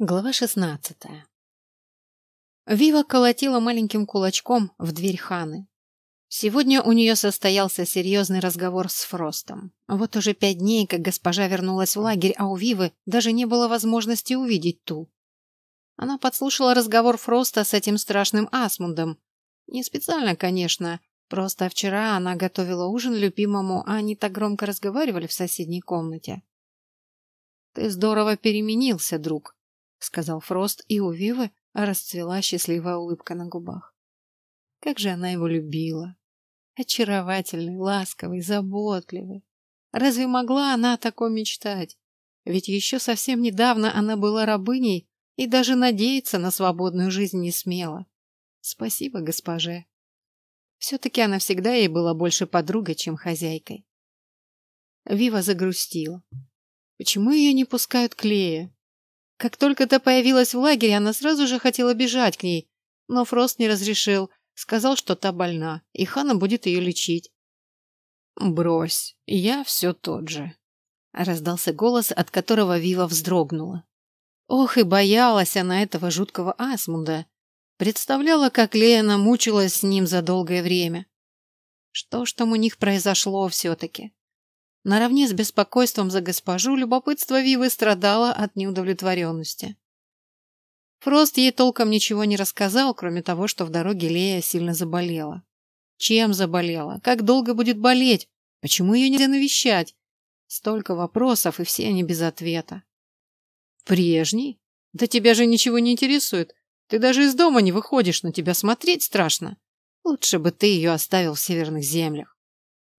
Глава шестнадцатая. Вива колотила маленьким кулачком в дверь Ханы. Сегодня у нее состоялся серьезный разговор с Фростом. Вот уже пять дней, как госпожа вернулась в лагерь, а у Вивы даже не было возможности увидеть ту. Она подслушала разговор Фроста с этим страшным Асмундом. Не специально, конечно, просто вчера она готовила ужин любимому, а они так громко разговаривали в соседней комнате. «Ты здорово переменился, друг», сказал Фрост, и у Вивы расцвела счастливая улыбка на губах. Как же она его любила! Очаровательный, ласковый, заботливый. Разве могла она о таком мечтать? Ведь еще совсем недавно она была рабыней и даже надеяться на свободную жизнь не смела. Спасибо, госпоже. Все-таки она всегда ей была больше подругой, чем хозяйкой. Вива загрустила. Почему ее не пускают к Лее? Как только та появилась в лагере, она сразу же хотела бежать к ней, но Фрост не разрешил, сказал, что та больна, и Хана будет ее лечить. «Брось, я все тот же», — раздался голос, от которого Вива вздрогнула. Ох, и боялась она этого жуткого Асмунда. Представляла, как Лена мучилась с ним за долгое время. Что ж там у них произошло все-таки? Наравне с беспокойством за госпожу, любопытство Вивы страдало от неудовлетворенности. Фрост ей толком ничего не рассказал, кроме того, что в дороге Лея сильно заболела. Чем заболела? Как долго будет болеть? Почему ее нельзя навещать? Столько вопросов, и все они без ответа. Прежний? Да тебя же ничего не интересует. Ты даже из дома не выходишь, на тебя смотреть страшно. Лучше бы ты ее оставил в северных землях.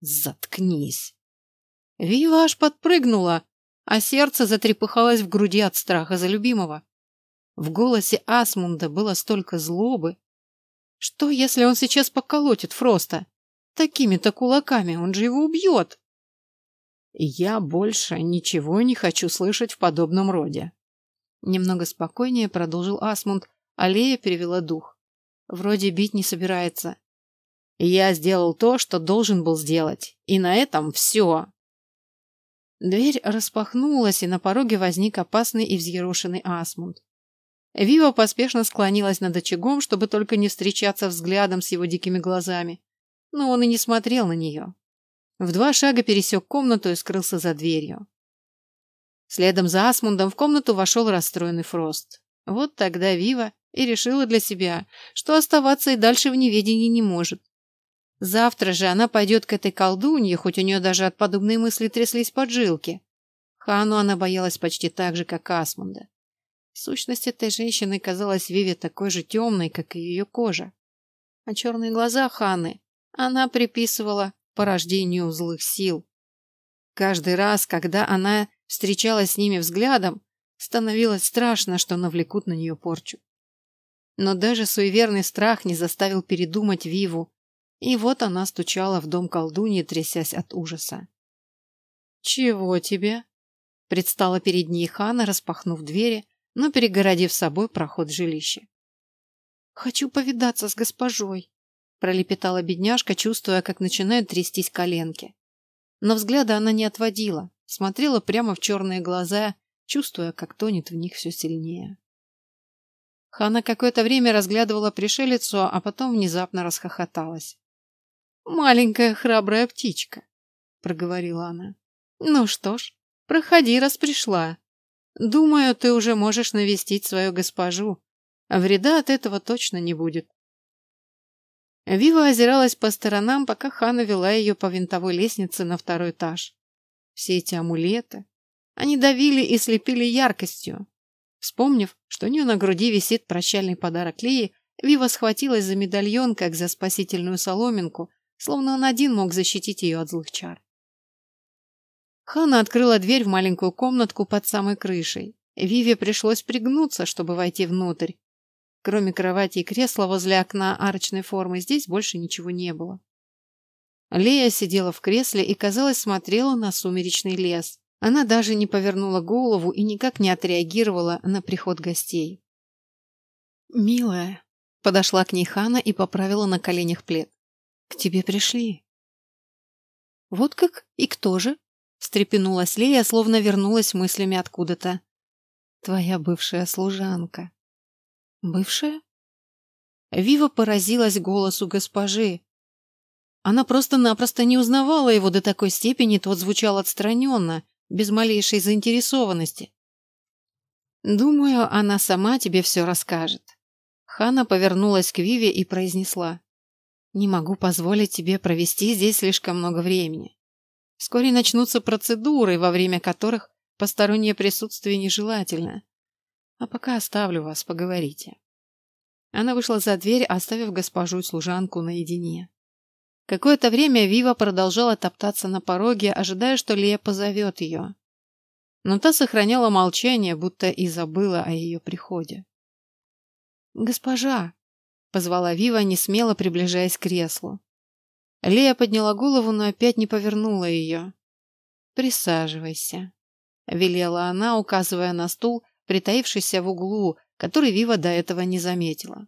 Заткнись. Вива аж подпрыгнула, а сердце затрепыхалось в груди от страха за любимого. В голосе Асмунда было столько злобы. Что, если он сейчас поколотит Фроста? Такими-то кулаками он же его убьет. Я больше ничего не хочу слышать в подобном роде. Немного спокойнее продолжил Асмунд, а Лея перевела дух. Вроде бить не собирается. Я сделал то, что должен был сделать, и на этом все. Дверь распахнулась, и на пороге возник опасный и взъерошенный Асмунд. Вива поспешно склонилась над очагом, чтобы только не встречаться взглядом с его дикими глазами. Но он и не смотрел на нее. В два шага пересек комнату и скрылся за дверью. Следом за Асмундом в комнату вошел расстроенный Фрост. Вот тогда Вива и решила для себя, что оставаться и дальше в неведении не может. Завтра же она пойдет к этой колдунье, хоть у нее даже от подобной мысли тряслись поджилки. Хану она боялась почти так же, как Асмунда. Сущность этой женщины казалась Виве такой же темной, как и ее кожа. А черные глаза Ханы она приписывала порождению злых сил. Каждый раз, когда она встречалась с ними взглядом, становилось страшно, что навлекут на нее порчу. Но даже суеверный страх не заставил передумать Виву, и вот она стучала в дом колдуньи, трясясь от ужаса. «Чего тебе?» Предстала перед ней Хана, распахнув двери, но перегородив собой проход жилища. «Хочу повидаться с госпожой», — пролепетала бедняжка, чувствуя, как начинают трястись коленки. Но взгляда она не отводила, смотрела прямо в черные глаза, чувствуя, как тонет в них все сильнее. Хана какое-то время разглядывала пришелицу, а потом внезапно расхохоталась. «Маленькая храбрая птичка», — проговорила она. «Ну что ж, проходи, раз пришла. Думаю, ты уже можешь навестить свою госпожу, вреда от этого точно не будет». Вива озиралась по сторонам, пока Хана вела ее по винтовой лестнице на второй этаж. Все эти амулеты, они давили и слепили яркостью. Вспомнив, что у нее на груди висит прощальный подарок Лии, Вива схватилась за медальон, как за спасительную соломинку, словно он один мог защитить ее от злых чар. Хана открыла дверь в маленькую комнатку под самой крышей. Виве пришлось пригнуться, чтобы войти внутрь. Кроме кровати и кресла возле окна арочной формы, здесь больше ничего не было. Лея сидела в кресле и, казалось, смотрела на сумеречный лес. Она даже не повернула голову и никак не отреагировала на приход гостей. «Милая», — подошла к ней Хана и поправила на коленях плед. К тебе пришли. Вот как? И кто же? Встрепенулась Лея, словно вернулась мыслями откуда-то. Твоя бывшая служанка. Бывшая? Вива поразилась голосу госпожи. Она просто-напросто не узнавала его до такой степени, тот звучал отстраненно, без малейшей заинтересованности. «Думаю, она сама тебе все расскажет». Хана повернулась к Виве и произнесла. «Не могу позволить тебе провести здесь слишком много времени. Вскоре начнутся процедуры, во время которых постороннее присутствие нежелательно. А пока оставлю вас, поговорите». Она вышла за дверь, оставив госпожу и служанку наедине. Какое-то время Вива продолжала топтаться на пороге, ожидая, что Лея позовет ее. Но та сохраняла молчание, будто и забыла о ее приходе. «Госпожа!» — позвала Вива, не смело приближаясь к креслу. Лея подняла голову, но опять не повернула ее. «Присаживайся», — велела она, указывая на стул, притаившийся в углу, который Вива до этого не заметила.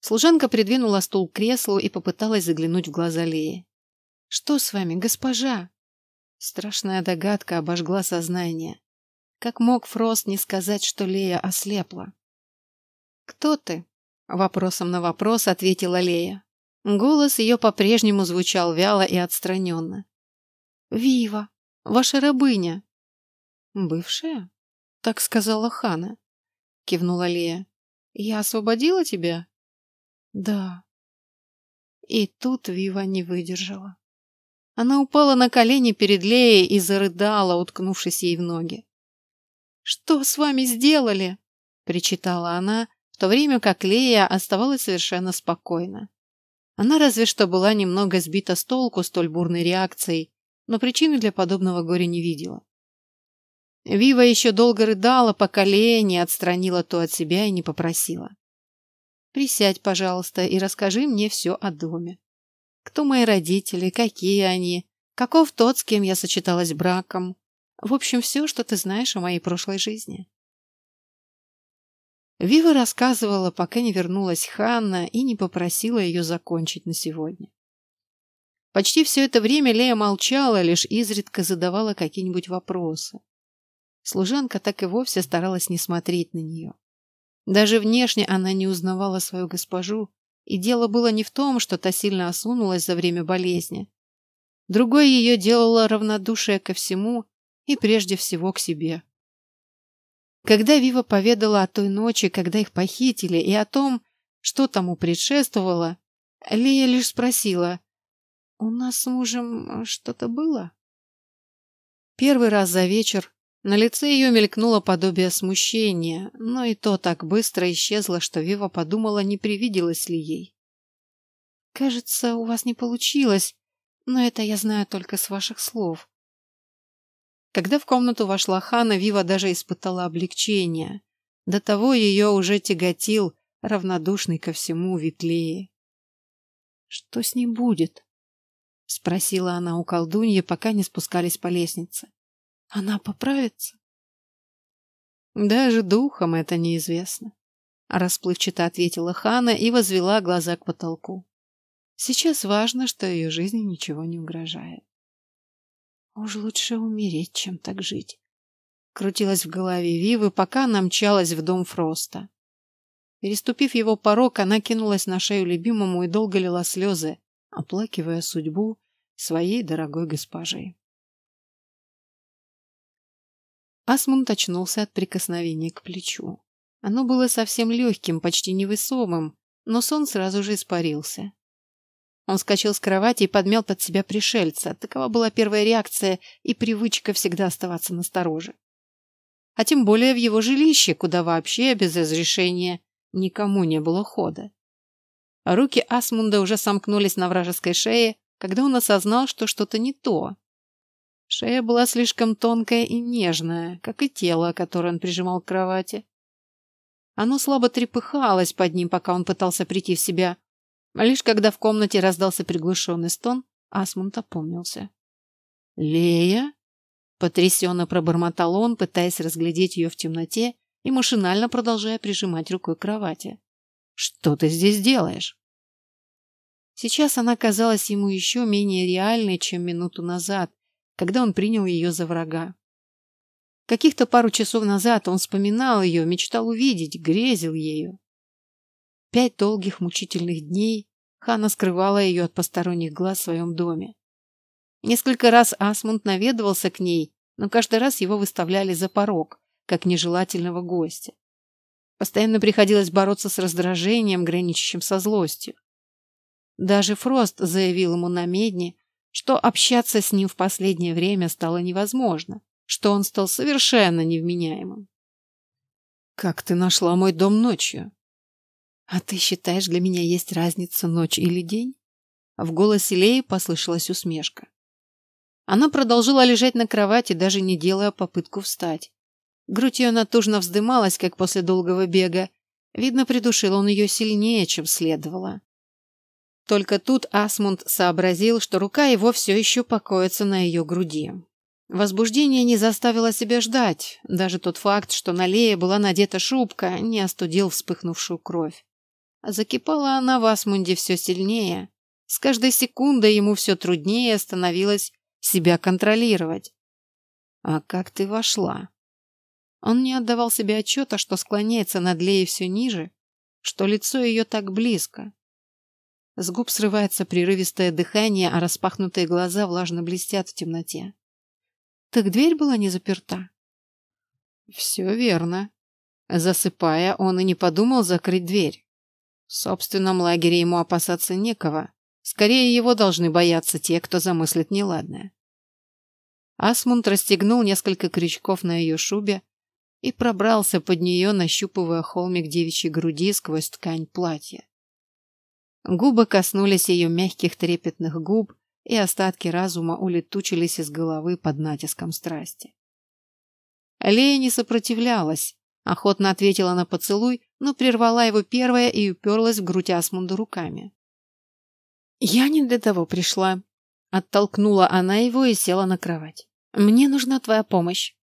Служанка придвинула стул к креслу и попыталась заглянуть в глаза Леи. «Что с вами, госпожа?» Страшная догадка обожгла сознание. Как мог Фрост не сказать, что Лея ослепла? «Кто ты?» — вопросом на вопрос ответила Лея. Голос ее по-прежнему звучал вяло и отстраненно. «Вива, ваша рабыня». «Бывшая?» — так сказала Хана. Кивнула Лея. «Я освободила тебя?» Да. И тут Вива не выдержала. Она упала на колени перед Леей и зарыдала, уткнувшись ей в ноги. «Что с вами сделали?» — причитала она, в то время как Лея оставалась совершенно спокойна. Она разве что была немного сбита с толку столь бурной реакцией, но причины для подобного горя не видела. Вива еще долго рыдала, пока Лея не отстранила то от себя и не попросила. Присядь, пожалуйста, и расскажи мне все о доме. Кто мои родители, какие они, каков тот, с кем я сочеталась браком. В общем, все, что ты знаешь о моей прошлой жизни. Вива рассказывала, пока не вернулась Ханна и не попросила ее закончить на сегодня. Почти все это время Лея молчала, лишь изредка задавала какие-нибудь вопросы. Служанка так и вовсе старалась не смотреть на нее. Даже внешне она не узнавала свою госпожу, и дело было не в том, что та сильно осунулась за время болезни. Другое ее делало равнодушие ко всему и прежде всего к себе. Когда Вива поведала о той ночи, когда их похитили, и о том, что тому предшествовало, Лия лишь спросила, «У нас с мужем что-то было?» Первый раз за вечер на лице ее мелькнуло подобие смущения, но и то так быстро исчезло, что Вива подумала, не привиделось ли ей. «Кажется, у вас не получилось, но это я знаю только с ваших слов». Когда в комнату вошла Хана, Вива даже испытала облегчение. До того ее уже тяготил, равнодушный ко всему Витлее. «Что с ней будет?» — спросила она у колдуньи, пока не спускались по лестнице. Она поправится? Даже духом это неизвестно. Расплывчато ответила Хана и возвела глаза к потолку. Сейчас важно, что ее жизни ничего не угрожает. Уж лучше умереть, чем так жить. Крутилась в голове Вивы, пока она мчалась в дом Фроста. Переступив его порог, она кинулась на шею любимому и долго лила слезы, оплакивая судьбу своей дорогой госпожи. Асмунд очнулся от прикосновения к плечу. Оно было совсем легким, почти невесомым, но сон сразу же испарился. Он скачал с кровати и подмял под себя пришельца. Такова была первая реакция и привычка всегда оставаться настороже. А тем более в его жилище, куда вообще без разрешения никому не было хода. Руки Асмунда уже сомкнулись на вражеской шее, когда он осознал, что что-то не то. Шея была слишком тонкая и нежная, как и тело, которое он прижимал к кровати. Оно слабо трепыхалось под ним, пока он пытался прийти в себя. Лишь когда в комнате раздался приглушенный стон, Асмунд опомнился. «Лея?» — потрясенно пробормотал он, пытаясь разглядеть ее в темноте и машинально продолжая прижимать рукой к кровати. «Что ты здесь делаешь?» Сейчас она казалась ему еще менее реальной, чем минуту назад, когда он принял ее за врага. Каких-то пару часов назад он вспоминал ее, мечтал увидеть, грезил ею. Пять долгих мучительных дней Хана скрывала ее от посторонних глаз в своем доме. Несколько раз Асмунд наведывался к ней, но каждый раз его выставляли за порог, как нежелательного гостя. Постоянно приходилось бороться с раздражением, граничащим со злостью. Даже Фрост заявил ему на медне, что общаться с ним в последнее время стало невозможно, что он стал совершенно невменяемым. «Как ты нашла мой дом ночью?» «А ты считаешь, для меня есть разница ночь или день?» В голосе Леи послышалась усмешка. Она продолжила лежать на кровати, даже не делая попытку встать. Грудь ее натужно вздымалась, как после долгого бега. Видно, придушил он ее сильнее, чем следовало. Только тут Асмунд сообразил, что рука его все еще покоится на ее груди. Возбуждение не заставило себя ждать. Даже тот факт, что на Лее была надета шубка, не остудил вспыхнувшую кровь. Закипала она в Асмунде все сильнее. С каждой секундой ему все труднее становилось себя контролировать. «А как ты вошла?» Он не отдавал себе отчета, что склоняется над Леей все ниже, что лицо ее так близко. С губ срывается прерывистое дыхание, а распахнутые глаза влажно блестят в темноте. Так дверь была не заперта? Все верно. Засыпая, он и не подумал закрыть дверь. В собственном лагере ему опасаться некого. Скорее его должны бояться те, кто замыслит неладное. Асмунд расстегнул несколько крючков на ее шубе и пробрался под нее, нащупывая холмик девичьей груди сквозь ткань платья. Губы коснулись ее мягких трепетных губ, и остатки разума улетучились из головы под натиском страсти. Лея не сопротивлялась, охотно ответила на поцелуй, но прервала его первая и уперлась в грудь Асмунда руками. «Я не для того пришла», — оттолкнула она его и села на кровать. «Мне нужна твоя помощь».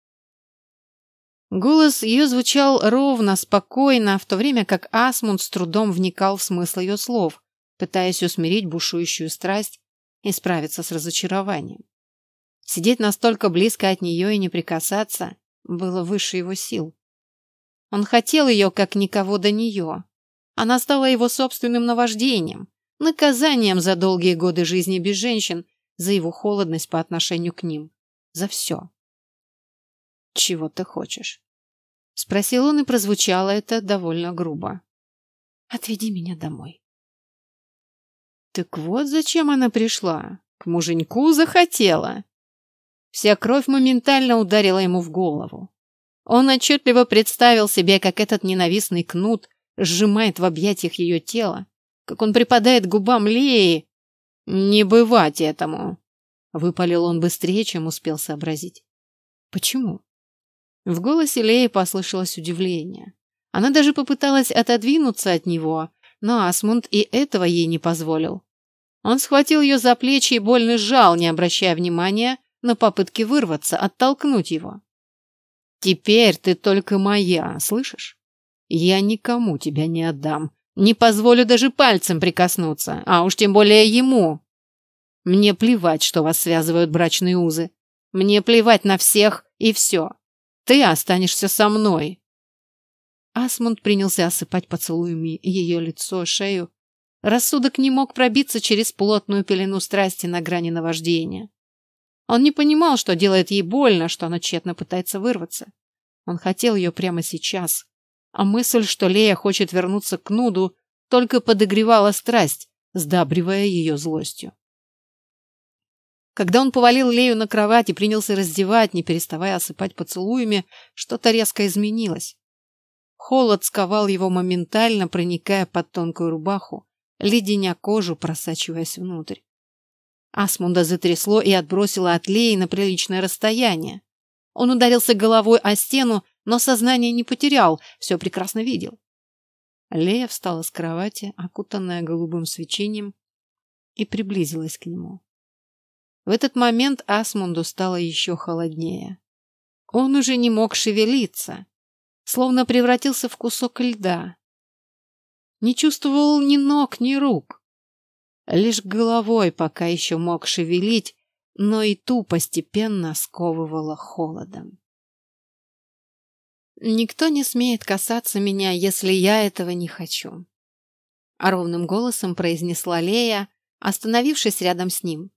Голос ее звучал ровно, спокойно, в то время как Асмунд с трудом вникал в смысл ее слов, пытаясь усмирить бушующую страсть и справиться с разочарованием. Сидеть настолько близко от нее и не прикасаться было выше его сил. Он хотел ее, как никого до нее. Она стала его собственным наваждением, наказанием за долгие годы жизни без женщин, за его холодность по отношению к ним, за все. «Чего ты хочешь?» Спросил он, и прозвучало это довольно грубо. «Отведи меня домой». Так вот зачем она пришла. К муженьку захотела. Вся кровь моментально ударила ему в голову. Он отчетливо представил себе, как этот ненавистный кнут сжимает в объятиях ее тело, как он припадает губам Леи. «Не бывать этому!» — выпалил он быстрее, чем успел сообразить. «Почему?» В голосе Леи послышалось удивление. Она даже попыталась отодвинуться от него, но Асмунд и этого ей не позволил. Он схватил ее за плечи и больно сжал, не обращая внимания на попытки вырваться, оттолкнуть его. «Теперь ты только моя, слышишь? Я никому тебя не отдам, не позволю даже пальцем прикоснуться, а уж тем более ему. Мне плевать, что вас связывают брачные узы. Мне плевать на всех и все. Ты останешься со мной. Асмунд принялся осыпать поцелуями ее лицо, шею. Рассудок не мог пробиться через плотную пелену страсти на грани наваждения. Он не понимал, что делает ей больно, что она тщетно пытается вырваться. Он хотел ее прямо сейчас. А мысль, что Лея хочет вернуться к Нуду, только подогревала страсть, сдабривая ее злостью. Когда он повалил Лею на кровать и принялся раздевать, не переставая осыпать поцелуями, что-то резко изменилось. Холод сковал его моментально, проникая под тонкую рубаху, леденя кожу, просачиваясь внутрь. Асмунда затрясло и отбросило от Леи на приличное расстояние. Он ударился головой о стену, но сознание не потерял, все прекрасно видел. Лея встала с кровати, окутанная голубым свечением, и приблизилась к нему. В этот момент Асмунду стало еще холоднее. Он уже не мог шевелиться, словно превратился в кусок льда. Не чувствовал ни ног, ни рук. Лишь головой пока еще мог шевелить, но и ту постепенно сковывало холодом. Никто не смеет касаться меня, если я этого не хочу. Ровным голосом произнесла Лея, остановившись рядом с ним.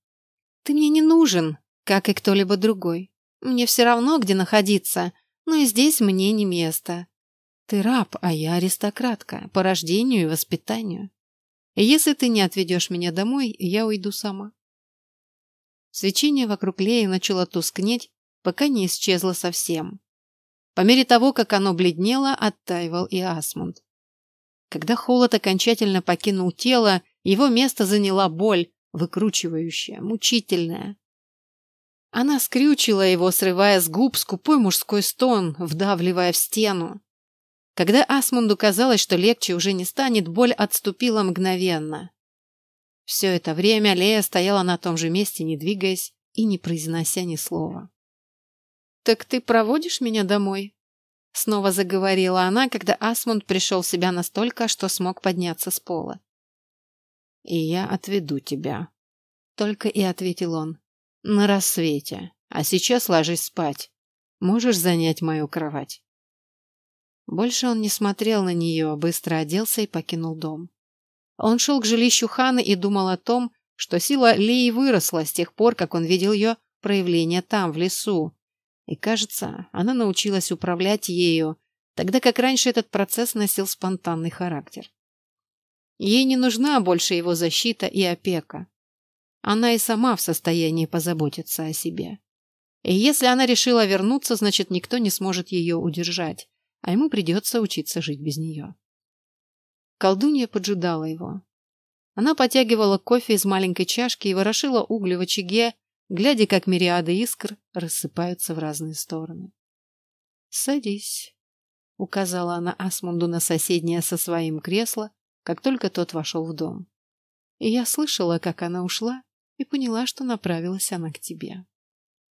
Ты мне не нужен, как и кто-либо другой. Мне все равно, где находиться, но и здесь мне не место. Ты раб, а я аристократка, по рождению и воспитанию. Если ты не отведешь меня домой, я уйду сама. Свечение вокруг Леи начало тускнеть, пока не исчезло совсем. По мере того, как оно бледнело, оттаивал и Асмунд. Когда холод окончательно покинул тело, его место заняла боль, выкручивающая, мучительная. Она скрючила его, срывая с губ скупой мужской стон, вдавливая в стену. Когда Асмунду казалось, что легче уже не станет, боль отступила мгновенно. Все это время Лея стояла на том же месте, не двигаясь и не произнося ни слова. «Так ты проводишь меня домой?» Снова заговорила она, когда Асмунд пришел в себя настолько, что смог подняться с пола. «И я отведу тебя», — только и ответил он. «На рассвете. А сейчас ложись спать. Можешь занять мою кровать». Больше он не смотрел на нее, быстро оделся и покинул дом. Он шел к жилищу Ханы и думал о том, что сила Лии выросла с тех пор, как он видел ее проявление там, в лесу. И, кажется, она научилась управлять ею, тогда как раньше этот процесс носил спонтанный характер. Ей не нужна больше его защита и опека. Она и сама в состоянии позаботиться о себе. И если она решила вернуться, значит, никто не сможет ее удержать а ему придется учиться жить без нее. Колдунья поджидала его. Она потягивала кофе из маленькой чашки и ворошила угли в очаге, глядя, как мириады искр рассыпаются в разные стороны. «Садись», — указала она Асмунду на соседнее со своим кресло, как только тот вошел в дом. И я слышала, как она ушла, и поняла, что направилась она к тебе.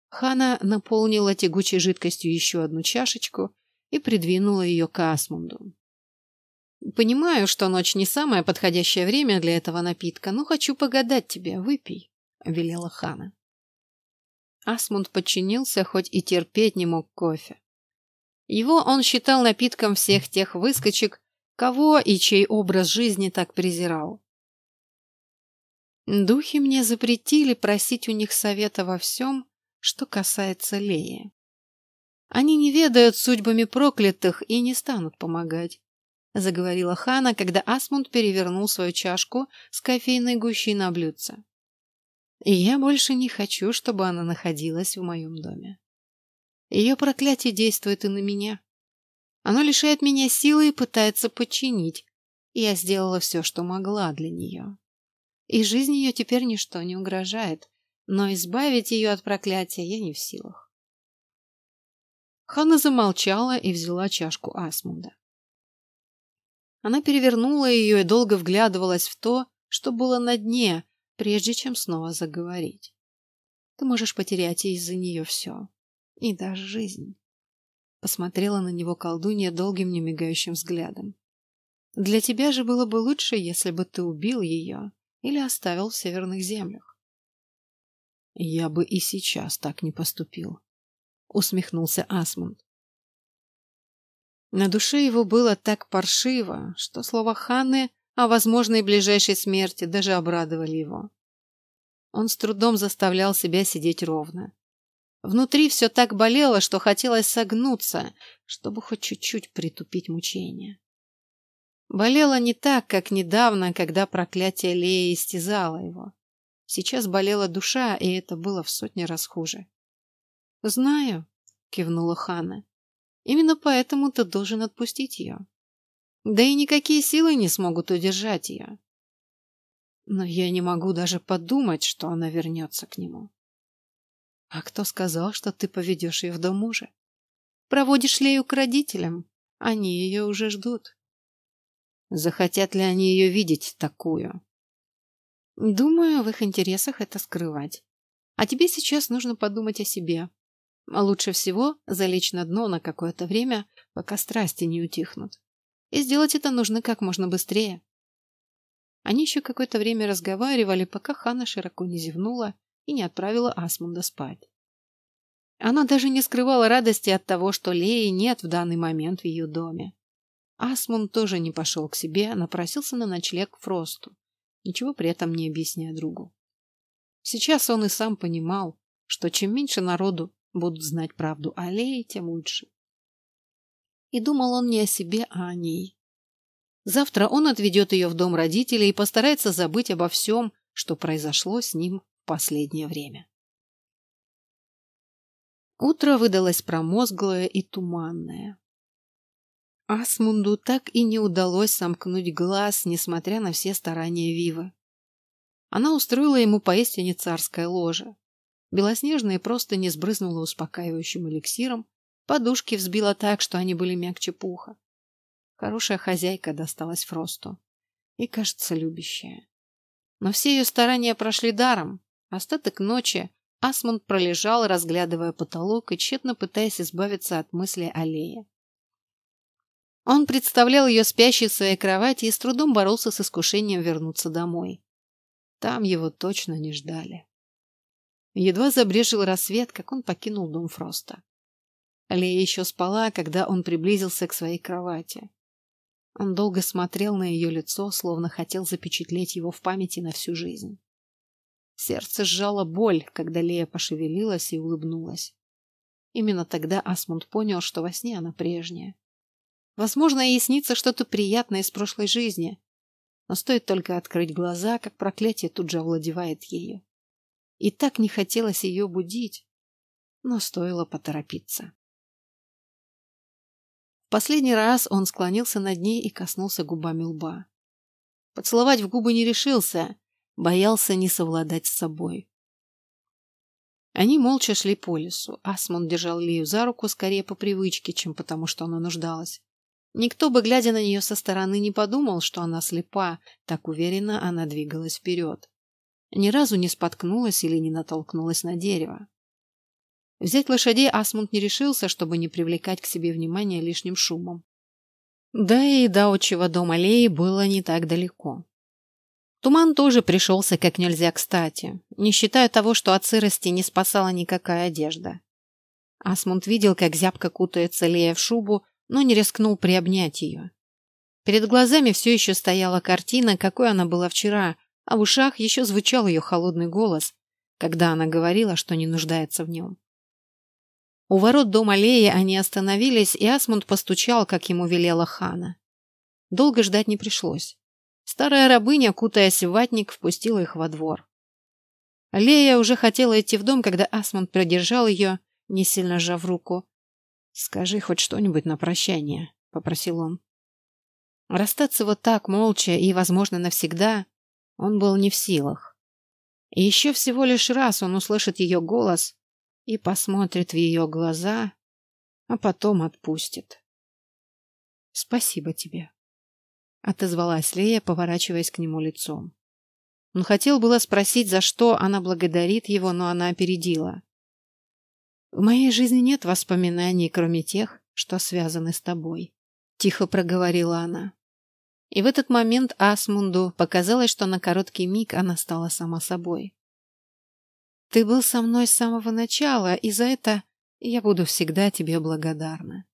Хана наполнила тягучей жидкостью еще одну чашечку и придвинула ее к Асмунду. «Понимаю, что ночь не самое подходящее время для этого напитка, но хочу погадать тебе. Выпей», — велела Хана. Асмунд подчинился, хоть и терпеть не мог кофе. Его он считал напитком всех тех выскочек, кого и чей образ жизни так презирал. Духи мне запретили просить у них совета во всем, что касается Леи. Они не ведают судьбами проклятых и не станут помогать, заговорила Хана, когда Асмунд перевернул свою чашку с кофейной гущей на блюдце. Я больше не хочу, чтобы она находилась в моем доме. Ее проклятие действует и на меня. Оно лишает меня силы и пытается подчинить. Я сделала все, что могла для нее. И жизнь ее теперь ничто не угрожает, но избавить ее от проклятия я не в силах. Ханна замолчала и взяла чашку Асмунда. Она перевернула ее и долго вглядывалась в то, что было на дне, прежде чем снова заговорить. Ты можешь потерять из-за нее все. И даже жизнь. Посмотрела на него колдунья долгим немигающим взглядом. Для тебя же было бы лучше, если бы ты убил ее или оставил в северных землях. Я бы и сейчас так не поступил, усмехнулся Асмунд. На душе его было так паршиво, что слова Ханны о возможной ближайшей смерти даже обрадовали его. Он с трудом заставлял себя сидеть ровно. Внутри все так болело, что хотелось согнуться, чтобы хоть чуть-чуть притупить мучение. Болело не так, как недавно, когда проклятие Леи истязало его. Сейчас болела душа, и это было в сотни раз хуже. «Знаю», — кивнула Хана. «Именно поэтому ты должен отпустить ее. Да и никакие силы не смогут удержать ее. Но я не могу даже подумать, что она вернется к нему. А кто сказал, что ты поведешь ее в дом мужа? Проводишь ли ее к родителям? Они ее уже ждут. Захотят ли они ее видеть такую? Думаю, в их интересах это скрывать. А тебе сейчас нужно подумать о себе. А лучше всего залечь на дно на какое-то время, пока страсти не утихнут. И сделать это нужно как можно быстрее. Они еще какое-то время разговаривали, пока Хана широко не зевнула и не отправила Асмунда спать. Она даже не скрывала радости от того, что Леи нет в данный момент в ее доме. Асмун тоже не пошел к себе, а напросился на ночлег к Фросту, ничего при этом не объясняя другу. Сейчас он и сам понимал, что чем меньше народу будут знать правду о Лее, тем лучше. И думал он не о себе, а о ней. Завтра он отведет ее в дом родителей и постарается забыть обо всем, что произошло с ним в последнее время. Утро выдалось промозглое и туманное. Асмунду так и не удалось сомкнуть глаз, несмотря на все старания Вивы. Она устроила ему поистине царское ложе. Белоснежные просто не сбрызнула успокаивающим эликсиром, подушки взбила так, что они были мягче пуха. Хорошая хозяйка досталась Фросту. И, кажется, любящая. Но все ее старания прошли даром. Остаток ночи Асмунд пролежал, разглядывая потолок и тщетно пытаясь избавиться от мысли о Лее. Он представлял ее спящей в своей кровати и с трудом боролся с искушением вернуться домой. Там его точно не ждали. Едва забрежил рассвет, как он покинул дом Фроста. Лея еще спала, когда он приблизился к своей кровати. Он долго смотрел на ее лицо, словно хотел запечатлеть его в памяти на всю жизнь. Сердце сжало боль, когда Лея пошевелилась и улыбнулась. Именно тогда Асмунд понял, что во сне она прежняя. Возможно, ей снится что-то приятное из прошлой жизни. Но стоит только открыть глаза, как проклятие тут же овладевает ею. И так не хотелось ее будить, но стоило поторопиться. В последний раз он склонился над ней и коснулся губами лба. Поцеловать в губы не решился, боялся не совладать с собой. Они молча шли по лесу. Асмунд держал Лию за руку скорее по привычке, чем потому, что она нуждалась. Никто бы, глядя на нее со стороны, не подумал, что она слепа, так уверенно она двигалась вперед. Ни разу не споткнулась или не натолкнулась на дерево. Взять лошадей Асмунд не решился, чтобы не привлекать к себе внимание лишним шумом. Да и до отчего дома Леи было не так далеко. Туман тоже пришелся как нельзя кстати, не считая того, что от сырости не спасала никакая одежда. Асмунд видел, как зябко кутается Лея в шубу, но не рискнул приобнять ее. Перед глазами все еще стояла картина, какой она была вчера, а в ушах еще звучал ее холодный голос, когда она говорила, что не нуждается в нем. У ворот дома Леи они остановились, и Асмунд постучал, как ему велела Хана. Долго ждать не пришлось. Старая рабыня, кутаясь в ватник, впустила их во двор. Лея уже хотела идти в дом, когда Асмунд продержал ее, не сильно сжав руку, «Скажи хоть что-нибудь на прощание», — попросил он. Расстаться вот так, молча и, возможно, навсегда, он был не в силах. И еще всего лишь раз он услышит ее голос и посмотрит в ее глаза, а потом отпустит. «Спасибо тебе», — отозвалась Лея, поворачиваясь к нему лицом. Он хотел было спросить, за что она благодарит его, но она опередила. В моей жизни нет воспоминаний, кроме тех, что связаны с тобой, тихо проговорила она. И в этот момент Асмунду показалось, что на короткий миг она стала сама собой. Ты был со мной с самого начала, и за это я буду всегда тебе благодарна.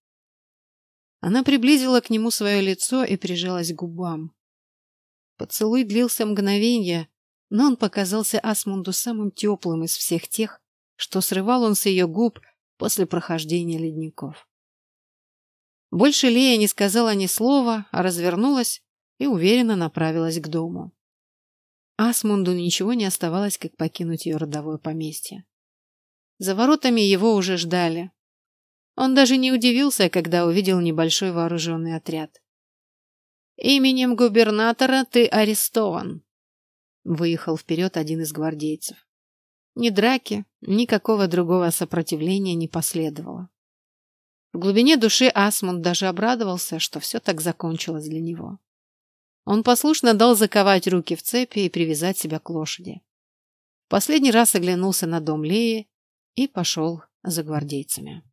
Она приблизила к нему свое лицо и прижалась к губам. Поцелуй длился мгновенье, но он показался Асмунду самым теплым из всех тех, что срывал он с ее губ после прохождения ледников. Больше Лея не сказала ни слова, а развернулась и уверенно направилась к дому. Асмунду ничего не оставалось, как покинуть ее родовое поместье. За воротами его уже ждали. Он даже не удивился, когда увидел небольшой вооруженный отряд. «Именем губернатора ты арестован», — выехал вперед один из гвардейцев. Ни драки, никакого другого сопротивления не последовало. В глубине души Асмунд даже обрадовался, что все так закончилось для него. Он послушно дал заковать руки в цепи и привязать себя к лошади. Последний раз оглянулся на дом Леи и пошел за гвардейцами.